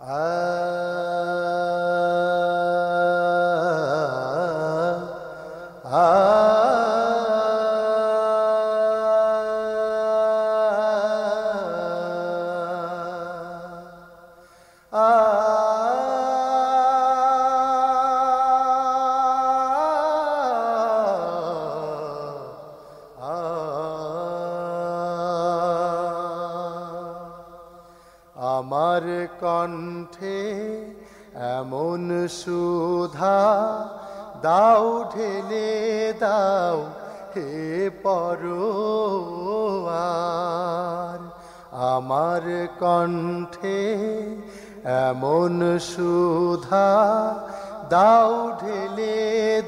আমার কণ্ঠে এমন সুধা, দাও ঢেলে দাও হে পরোয়ার। আমার কণ্ঠে এমন সুধা, দাও ঢেলে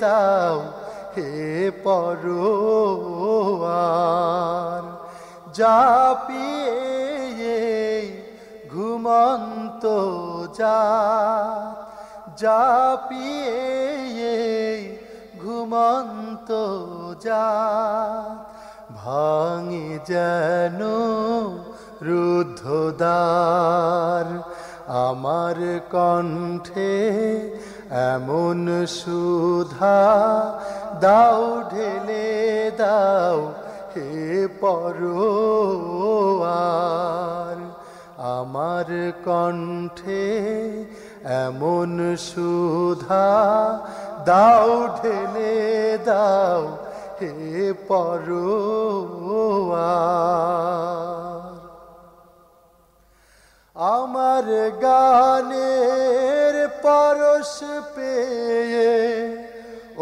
দাও হে পরোয়ার। যা পিয়ে ঘুমন্ত যা যা পিয়ে ঘুমন্ত যা, ভাঙে যেন রুদ্ধদ্বার। আমার কণ্ঠে এমন সুধা, দাও ঢেলে দাও হে পরোয়ার আমার কণ্ঠে এমন সুধা দাও, ঢেলে দাও হে পরোয়ার আমার গানের পরশ পেয়ে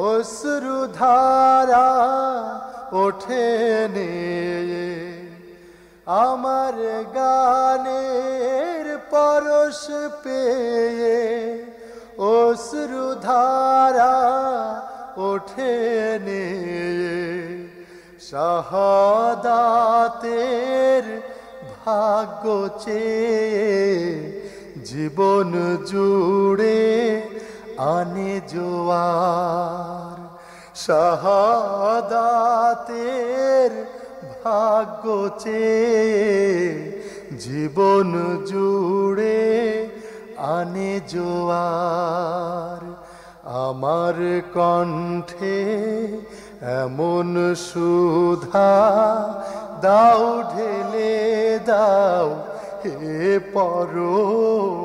অশ্রুধারা ওঠে আমার গানের পরশ পেয়ে অশ্রুধারা ওঠে শাহাদাতের ভাগ্য চেয়ে জীবন জুড়ে আনে জোয়ার। শাহাদাতের ভাগ্য চেয়ে জীবন জুড়ে আনে জোয়ার। আমার কণ্ঠে এমন সুধা, দাও ঢেলে দাও হে পরোয়ার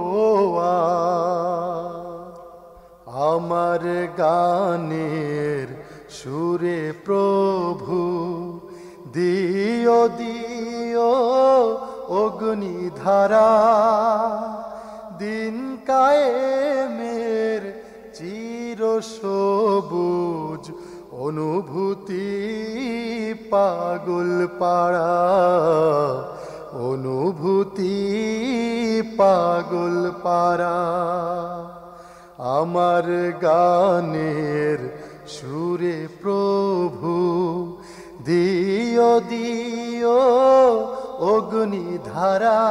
আমার গানের সুরে প্রভু অগ্নিধারা দিন কায়েমের চির সবুজ অনুভূতি পাগল পাড়া, অনুভূতি পাগল পাড়া। আমার গানের সুরে প্রভু, দিও দিও অগ্নিধারা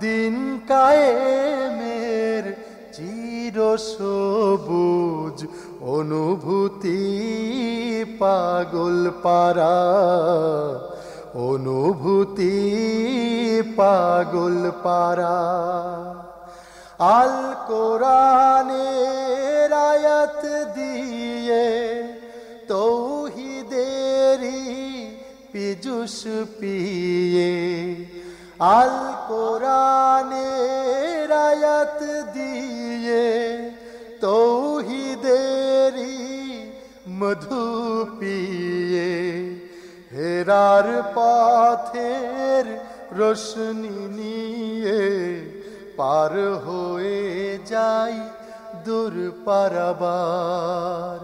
দিন কায়েমের চির সবুজ অনুভূতি পাগল পারা অনুভূতি পাগল পারা আল কোরআনের পিজুস পিয়ে আল কোরআনের আয়াত দিয়ে তৌহিদেরি মধু পিয়ে হেরার পথের রোশনি নিয়ে পার হয়ে যাই দূর পারাবার।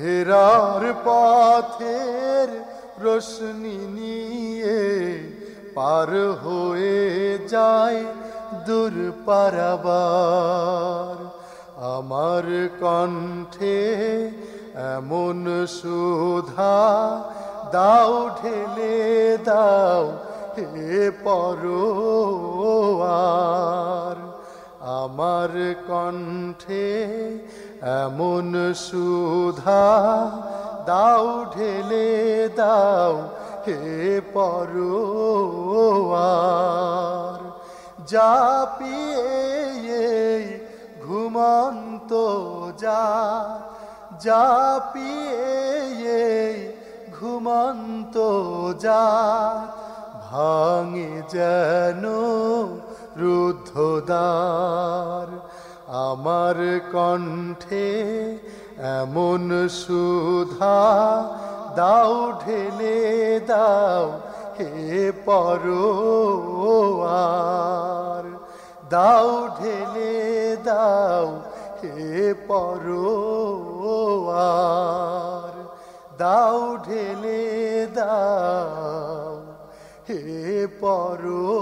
হেরার পথের রোশনি নিয়ে পার হয়ে যায় দূর পারাবার। আমার কণ্ঠে এমন সুধা, দাও ঢেলে দাও হে পরোয়ার। আমার কণ্ঠে এমন সুধা দাও ঢেলে, দাও হে পরোয়ার। জাপিয়ে ঘুমন্ত যা জাপিয়ে ঘুমন্ত যা ভাঙে যেন রুদ্ধদ্বার। আমার কণ্ঠে এমন সুধা দাও, ঢেলে দাও, হে পরোয়ার। দাও, ঢেলে দাও, হে পরোয়ার। দাও, ঢেলে দাও, হে পর